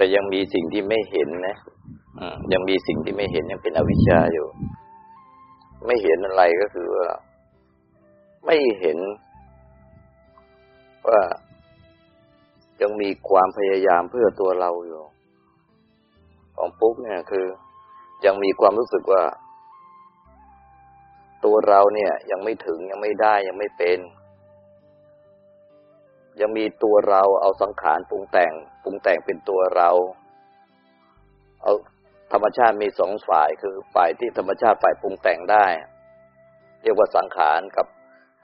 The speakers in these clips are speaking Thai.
แต่ยังมีสิ่งที่ไม่เห็นนะยังมีสิ่งที่ไม่เห็นยังเป็นอวิชชาอยู่ ไม่เห็นอะไรก็คือว่า ไม่เห็น ว่ายังมีความพยายามเพื่อตัวเราอยู่ ของปุ๊กเนี่ยคือ ยังมีความรู้สึกว่า ตัวเราเนี่ย ยังไม่ถึงยังไม่ได้ยังไม่เป็น ยังมีตัวเราเอาสังขารปรุงแต่งปรุงแต่งเป็นตัวเรา เอาธรรมชาติมีสองฝ่ายคือฝ่ายที่ธรรมชาติฝ่ายปรุงแต่งได้ เรียกว่าสังขารกับ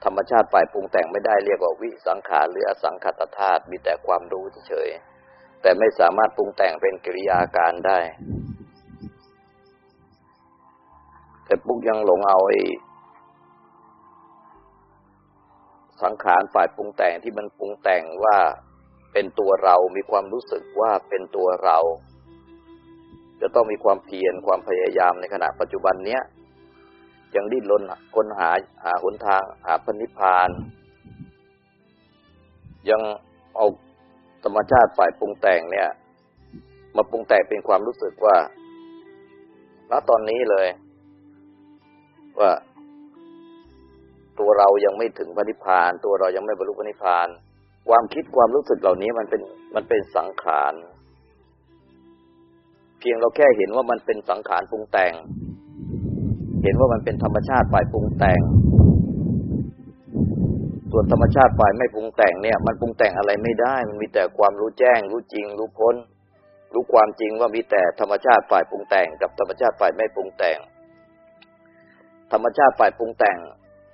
ธรรมชาติฝ่ายปรุงแต่งไม่ได้เรียกว่าวิสังขารหรืออสังขตธาตุมีแต่ความรู้เฉยแต่ไม่สามารถปรุงแต่งเป็นกิริยาการได้ แต่ปุ๊กยังหลงเอาไอ้ สังขารฝ่ายปรุงแต่งที่มันปรุงแต่งว่าเป็นตัวเรา มีความรู้สึกว่าเป็นตัวเรา จะต้องมีความเพียรความพยายามในขณะปัจจุบันเนี้ยยังดิ้นรนค้นหาหาหนทางหาพนิพาน ยังเอาธรรมชาติฝ่ายปรุงแต่งเนี่ย มาปรุงแต่งเป็นความรู้สึกว่าณตอนนี้เลย ว่า ตัวเรายังไม่ถึงพระนิพพาน ตัวเรายังไม่บรรลุพระนิพพาน ความคิดความรู้สึกเหล่านี้มันเป็นมันเป็นสังขารเพียงเราแค่เห็นว่ามันเป็นสังขารปรุงแต่ง เห็นว่ามันเป็นธรรมชาติฝ่ายปรุงแต่ง ส่วนธรรมชาติฝ่ายไม่ปรุงแต่งเนี่ย มันปรุงแต่งอะไรไม่ได้ มันมีแต่ความรู้แจ้ง รู้จริง รู้พ้น รู้ความจริงว่ามีแต่ธรรมชาติฝ่ายปรุงแต่ง กับธรรมชาติฝ่ายไม่ปรุงแต่ง ธรรมชาติฝ่ายปรุงแต่ง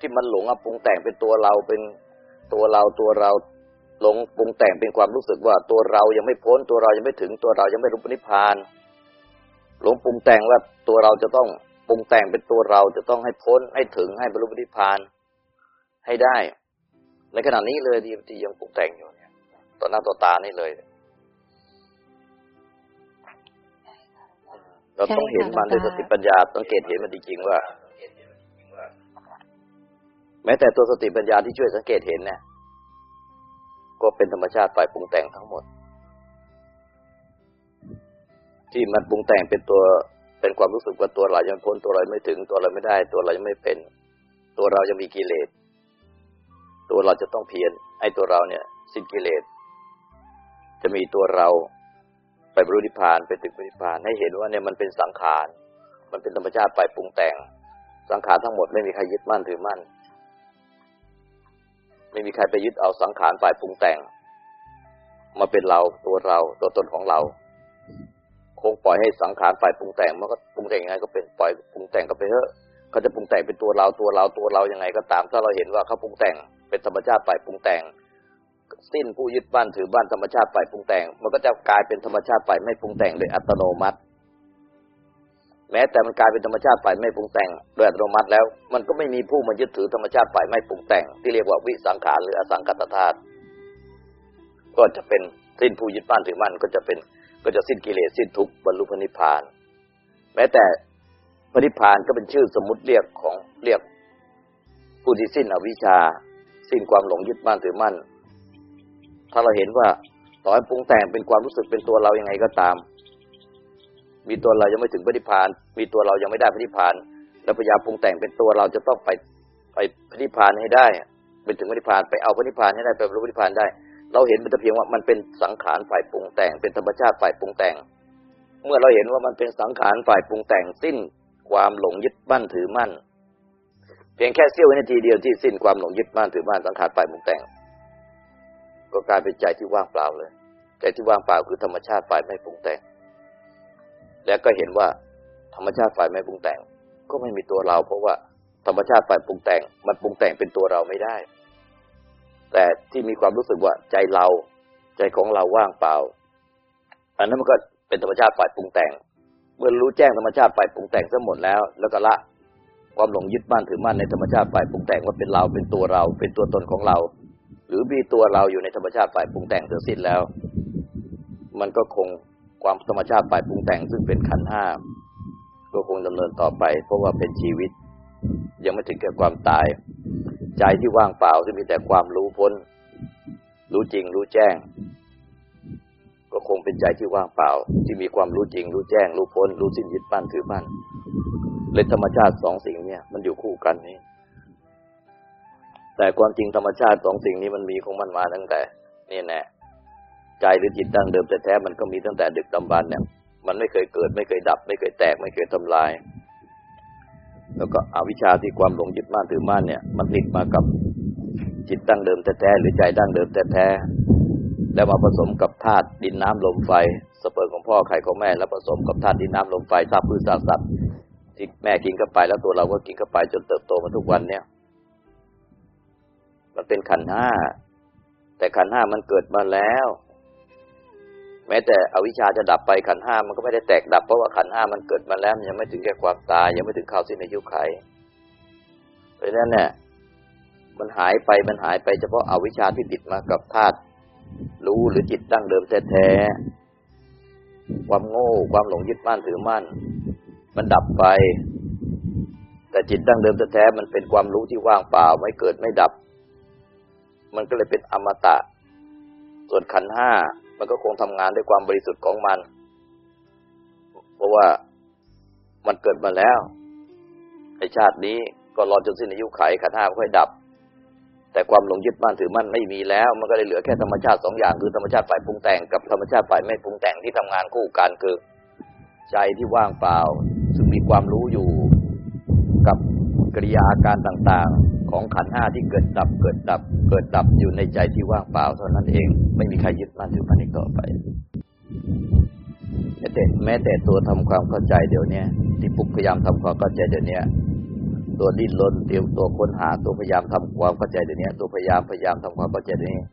ที่มันหลงอปรุงแต่งเป็นตัวเราเป็นตัวเราตัวเราหลงปรุงแต่งเป็นความรู้สึกว่าตัวเรายังไม่พ้นตัวเรายังไม่ถึงตัวเรายังไม่รู้นิพพานหลงปรุงแต่งว่าตัวเราจะต้องปรุงแต่งเป็นตัวเราจะต้องให้พ้นให้ถึงให้บรรลุนิพพานให้ได้ ในขณะนี้เลยที่ที่ยังปรุงแต่งอยู่เนี่ยต่อหน้าต่อตานี่เลยเราต้องเห็นมันด้วยสติปัญญาสังเกตเห็นมันจริงๆว่า แม้แต่ตัวสติปัญญาที่ช่วยสังเกตเห็นเนี่ยก็เป็นธรรมชาติฝ่ายปรุงแต่งทั้งหมด ที่มันปรุงแต่งเป็นตัวเป็นความรู้สึกว่าตัวเรายังพ้นตัวเราไม่ถึง ตัวเราไม่ได้ ตัวเรายังไม่เป็น ตัวเรายังมีกิเลสตัวเราจะต้องเพียรไอ้ตัวเราเนี่ย สิ้นกิเลสจะมีตัวเราไปบรุนิพานไปถึงนิพพานให้เห็นว่าเนี่ยมันเป็นสังขาร มันเป็นธรรมชาติไปปรุงแต่ง สังขารทั้งหมดไม่มีใครยึดมั่นถือมั่น ไม่มีใครไปยึดเอาสังขารฝ่ายปรุงแต่ง มาเป็นเราตัวเราตัวตนของเรา คงปล่อยให้สังขารฝ่ายปรุงแต่งมันก็ปรุงแต่งยังไงก็เป็นปล่อยปรุงแต่งก็ไปเถอะเขาจะปรุงแต่งเป็นตัวเราตัวเราตัวเรายังไงก็ตาม ถ้าเราเห็นว่าเขาปรุงแต่งเป็นธรรมชาติฝ่ายปรุงแต่ง สิ้นผู้ยึดบ้านถือบ้านธรรมชาติฝ่ายปรุงแต่ง มันก็จะกลายเป็นธรรมชาติฝ่ายไม่ปรุงแต่งโดยอัตโนมัติ แม้แต่มันกลายเป็นธรรมชาติฝ่ายไม่ปรุงแต่งโดยอัตโนมัติแล้ว มันก็ไม่มีผู้มายึดถือธรรมชาติฝ่ายไม่ปรุงแต่ง ที่เรียกว่าวิสังขารหรืออสังกัตธาตุก็จะเป็นสิ้นผู้ยึดบ้านถือบ้านก็จะเป็นก็จะสิ้นกิเลสสิ้นทุกข์บรรลุพระนิพพาน แม้แต่พระนิพพานก็เป็นชื่อสมมติเรียกของเรียกผู้ที่สิ้นอวิชชา สิ้นความหลงยึดมั่นถือมั่น ถ้าเราเห็นว่าต่อให้ปรุงแต่งเป็นความรู้สึกเป็นตัวเรายังไงก็ตาม มีตัวเรายังไม่ถึงพระนิพพาน มีตัวเรายังไม่ได้พระนิพพาน แล้วพยายามปรุงแต่งเป็นตัวเราจะต้องไปไปพระนิพพานให้ได้เป็นถึงพระนิพพานไปเอาพระนิพพานให้ได้ไปรรลุพระนิพพานได้ เราเห็นเป็นเพียงว่ามันเป็นสังขารฝ่ายปรุงแต่ง เป็นธรรมชาติฝ่ายปรุงแต่ง เมื่อเราเห็นว่ามันเป็นสังขารฝ่ายปรุงแต่งสิ้นความหลงยึดมั่นถือมั่น เพียงแค่เสี้ยววินาทีเดียวที่สิ้นความหลงยึดมั่นถือมั่นสังขารฝ่ายปรุงแต่ง ก็กลายเป็นใจที่ว่างเปล่าเลย ใจที่ว่างเปล่าคือธรรมชาติฝ่ายไม่ปรุงแต่ง แล้วก็เห็นว่าธรรมชาติฝ่ายไม่ปรุงแต่ง ก็ไม่มีตัวเรา เพราะว่าธรรมชาติฝ่ายปรุงแต่ง มันปรุงแต่งเป็นตัวเราไม่ได้ แต่ที่มีความรู้สึกว่าใจเราใจของเราว่างเปล่า อันนั้นมันก็เป็นธรรมชาติฝ่ายปรุงแต่ง เมื่อรู้แจ้งธรรมชาติฝ่ายปรุงแต่งทั้งหมดแล้ว แล้วก็ละความหลงยึดมั่นถือมั่นในธรรมชาติฝ่ายปรุงแต่งว่าเป็นเราเป็นตัวเรา เป็นตัวตนของเรา หรือมีตัวเราอยู่ในธรรมชาติฝ่ายปรุงแต่งเสร็จสิ้นแล้ว มันก็คง ความธรรมชาติฝ่ายปรุงแต่งซึ่งเป็นขันห้าก็คงดำเนินต่อไป เพราะว่าเป็นชีวิต ยังไม่ถึงแก่ความตาย ใจที่ว่างเปล่าที่มีแต่ความรู้พ้น รู้จริงรู้แจ้ง ก็คงเป็นใจที่ว่างเปล่า ที่มีความรู้จริง รู้แจ้ง รู้พ้น รู้สิ้นยึดมั่นถือมั่นเลยธรรมชาติสองสิ่งเนี่ย มันอยู่คู่กันนี่แต่ความจริงธรรมชาติสองสิ่งนี้มันมีของมันมาตั้งแต่ นี่แน่ ใจหรือจิตดั้งเดิมแต่แท้มันก็มีตั้งแต่ดึกดำบรรเนี่ย มันไม่เคยเกิด ไม่เคยดับ ไม่เคยแตก ไม่เคยทำลาย แล้วก็อวิชชาที่ความหลงยึดมั่นถือมั่นเนี่ย มันติดมากับจิตดั้งเดิมแต่แท้หรือใจดั้งเดิมแต่แท้แล้วมาผสมกับธาตุดินน้ำลมไฟสเปิร์ของพ่อไข่ของแม่ แล้วผสมกับธาตุดินน้ำลมไฟซาบพืชซากสัตว์ที่แม่กินเข้าไปแล้วตัวเราก็กินเข้าไปจนเติบโตมาทุกวันเนี่ย มันเป็นขันห้าแต่ขันห้ามันเกิดมาแล้ว แม้แต่อวิชชาจะดับไปขันห้ามันก็ไม่ได้แตกดับเพราะว่าขันห้ามันเกิดมาแล้วมันยังไม่ถึงแก่ความตายยังไม่ถึงข่าวสิ้นอายุไขเพราะฉะนั้นเนี่ยมันหายไปมันหายไปเฉพาะอาวิชชาที่ติดมากับธาตุรู้หรือจิตดั้งเดิมแท้ๆความโง่ความหลงยึดมั่นถือมั่น มันดับไป แต่จิตดั้งเดิมแท้ๆมันเป็นความรู้ที่ว่างเปล่าไม่เกิดไม่ดับ มันก็เลยเป็นอมตะ ส่วนขันห้า มันก็คงทำงานด้วยความบริสุทธิ์ของมัน เพราะว่ามันเกิดมาแล้วในชาตินี้ก็รอจนสิ้นอายุไขขันห้าค่อยดับ แต่ความหลงยึดมั่นถือมั่นไม่มีแล้ว มันก็เลยเหลือแค่ธรรมชาติสองอย่างคือธรรมชาติฝ่ายปรุงแต่งกับธรรมชาติฝ่ายไม่ปรุงแต่งที่ทำงานคู่กันคือใจที่ว่างเปล่า ซึ่งมีความรู้อยู่กับกิริยาการต่างๆ ของขันห้าที่เกิดดับเกิดดับ เกิดดับอยู่ในใจที่ว่างเปล่าเท่านั้นเอง ไม่มีใครยึดมั่นถือมันอีกต่อไปแม้แต่แม้แต่ตัวทำความเข้าใจเดี๋ยวนี้ที่ปุกพยายามทำความเข้าใจเดี๋ยวนี้ตัวดิ้นรนเตรียมตัวค้นหาตัวพยายามทำความเข้าใจเดี๋ยวนี้ตัวพยายามพยายามทำความเข้าใจเดี๋ยวนี้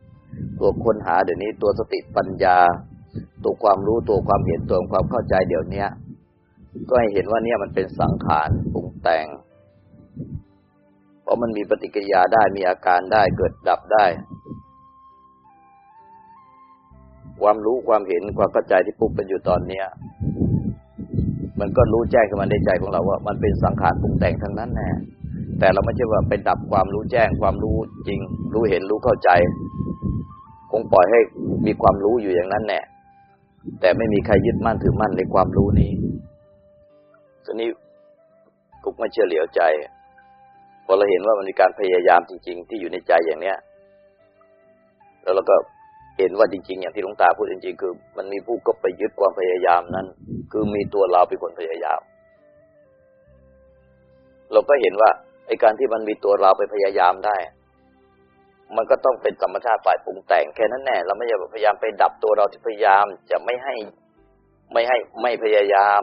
ตัวค้นหาเดี๋ยวนี้ ตัวสติปัญญา ตัวความรู้ตัวความเห็นตัวความเข้าใจเดี๋ยวนี้ก็ให้เห็นว่าเนี่ยมันเป็นสังขารปรุงแต่ง ราะมันมีปฏิกิริยาได้มีอาการได้เกิดดับได้ ความรู้ความเห็นความเข้าใจที่ปุ๊บเป็นอยู่ตอนเนี้ย มันก็รู้แจ้งขึ้นมาในใจของเราว่า มันเป็นสังขารปรุงแต่งทั้งนั้นแน่แต่เราไม่ใช่ว่าไปดับความรู้แจ้งความรู้จริง รู้เห็นรู้เข้าใจ คงปล่อยให้มีความรู้อยู่อย่างนั้นแน่แต่ไม่มีใครยึดมั่นถือมั่นในความรู้นี้ทีนี้กุกไม่เชื่อเหลียวใจ อเราเห็นว่ามันมีการพยายามจริง ๆ ที่อยู่ในใจอย่างเนี้ย แล้วเราก็เห็นว่าจริง ๆ อย่างที่หลวงตาพูดจริง ๆ คือ มันมีผู้ก็ไปยึดความพยายามนั้น คือมีตัวเราเป็นคนพยายาม เราก็เห็นว่าไอการที่มันมีตัวเราไปพยายามได้ มันก็ต้องเป็นธรรมชาติฝ่ายปรุงแต่งแค่นั้นแน่เราไม่ใช่พยายามไปดับตัวเราที่พยายาม จะไม่ให้ไม่ให้ไม่พยายาม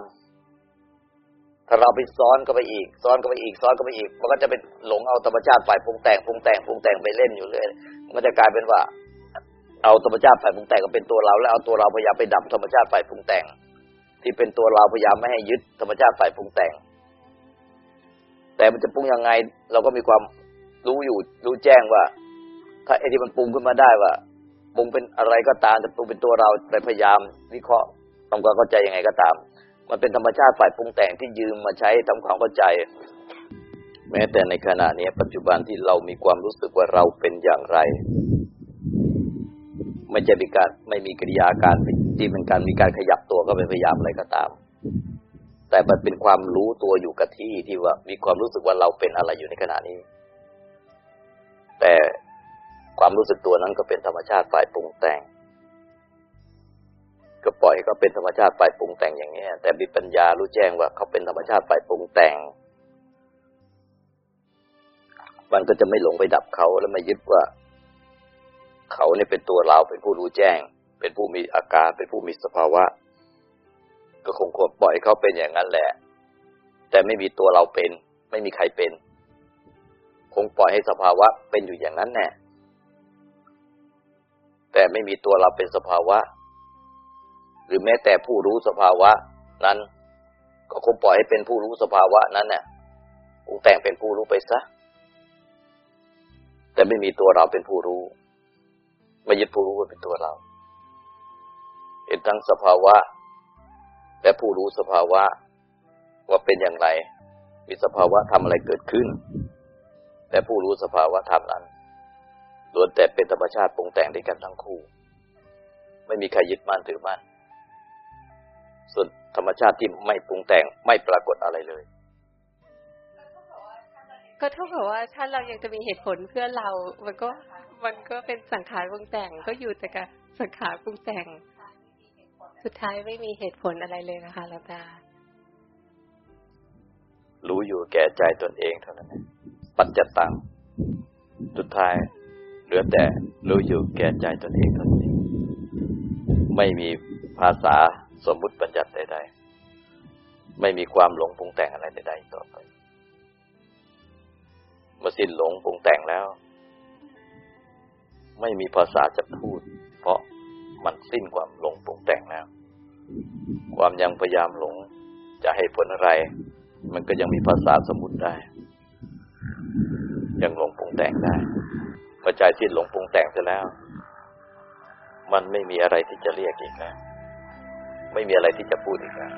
ถ้าเราไปซ้อนก็ไปอีก ซ้อนก็ไปอีก ซ้อนก็ไปอีก มันก็จะเป็นหลงเอาธรรมชาติฝ่ายปรุงแต่งปรุงแต่งปรุงแต่งไปเล่นอยู่เรื่อยมันจะกลายเป็นว่า เอาธรรมชาติฝ่ายปรุงแต่งก็เป็นตัวเรา แล้วเอาตัวเราพยายามไปดับธรรมชาติฝ่ายปรุงแต่ง ที่เป็นตัวเราพยายามไม่ให้ยึดธรรมชาติฝ่ายปรุงแต่ง แต่มันจะปรุงยังไง เราก็มีความรู้อยู่รู้แจ้งว่า ถ้าไอ้ที่มันปรุงขึ้นมาได้ว่าปรุงเป็นอะไรก็ตามแต่ปรุงเป็นตัวเราไปพยายามวิเคราะห์ทำความเข้าใจยังไงก็ตาม มันเป็นธรรมชาติฝ่ายปรุงแต่งที่ยืมมาใช้ทำความเข้าใจ แม้แต่ในขณะนี้ปัจจุบันที่เรามีความรู้สึกว่าเราเป็นอย่างไร ไม่จะมีการไม่มีกิริยาการที่เป็นการมีการขยับตัวก็เป็นพยายามอะไรก็ตาม แต่มันเป็นความรู้ตัวอยู่กับที่ที่ว่ามีความรู้สึกว่าเราเป็นอะไรอยู่ในขณะนี้ แต่ความรู้สึกตัวนั้นก็เป็นธรรมชาติฝ่ายปรุงแต่ง ก็ปล่อยก็เป็นธรรมชาติฝ่ายปรุงแต่งอย่างนี้แต่มีปัญญารู้แจ้งว่าเขาเป็นธรรมชาติฝ่ายปรุงแต่ง มันก็จะไม่หลงไปดับเขาแล้วไม่ยึดว่า เขาเนี่ยเป็นตัวเราเป็นผู้รู้แจ้ง เป็นผู้มีอาการเป็นผู้มีสภาวะ ก็คงควรปล่อยเขาเป็นอย่างนั้นแหละ แต่ไม่มีตัวเราเป็น ไม่มีใครเป็น คงปล่อยให้สภาวะเป็นอยู่อย่างนั้นแน่แต่ไม่มีตัวเราเป็นสภาวะ หรือแม้แต่ผู้รู้สภาวะ นั้น ก็คงปล่อยให้เป็นผู้รู้สภาวะนั้นเนี่ยคงแต่งเป็นผู้รู้ไปซะ แต่ไม่มีตัวเราเป็นผู้รู้ ไม่ยึดผู้รู้ว่าเป็นตัวเรา เห็นทั้งสภาวะ และผู้รู้สภาวะ ว่าเป็นอย่างไร มีสภาวะทำอะไรเกิดขึ้นและผู้รู้สภาวะธรรมนั้นล้วนแต่เป็นธรรมชาติปรุงแต่งด้วยกันทั้งคู่ ไม่มีใครยึดมั่นถือมั่น ส่วนธรรมชาติที่ไม่ปรุงแต่งไม่ปรากฏอะไรเลย ก็เท่ากับว่าถ้าเรายังจะมีเหตุผลเพื่อเรา มันก็มันก็เป็นสังขารปรุงแต่งก็อยู่แต่กับสังขารปรุงแต่ง สุดท้ายไม่มีเหตุผลอะไรเลยนะคะหลวงตารู้อยู่แก่ใจตนเองเท่านั้นเองปัจจตังสุดท้ายเหลือแต่รู้อยู่แก่ใจตนเองเท่านั้นเองไม่มีภาษา สมมุติบัญญัติใดๆ ไม่มีความหลงปรุงแต่งอะไรใดๆต่อไป เมื่อสิ้นหลงปรุงแต่งแล้ว ไม่มีภาษาจะพูด เพราะมันสิ้นความหลงปรุงแต่งแล้ว ความยังพยายามหลงจะให้ผลอะไร มันก็ยังมีภาษาสมมุติได้ ยังหลงปรุงแต่งได้พอใจสิ้นหลงปรุงแต่งเสร็จแล้ว มันไม่มีอะไรที่จะเรียกอีกแล้ว ไม่มีอะไรที่จะพูดอีกแล้ว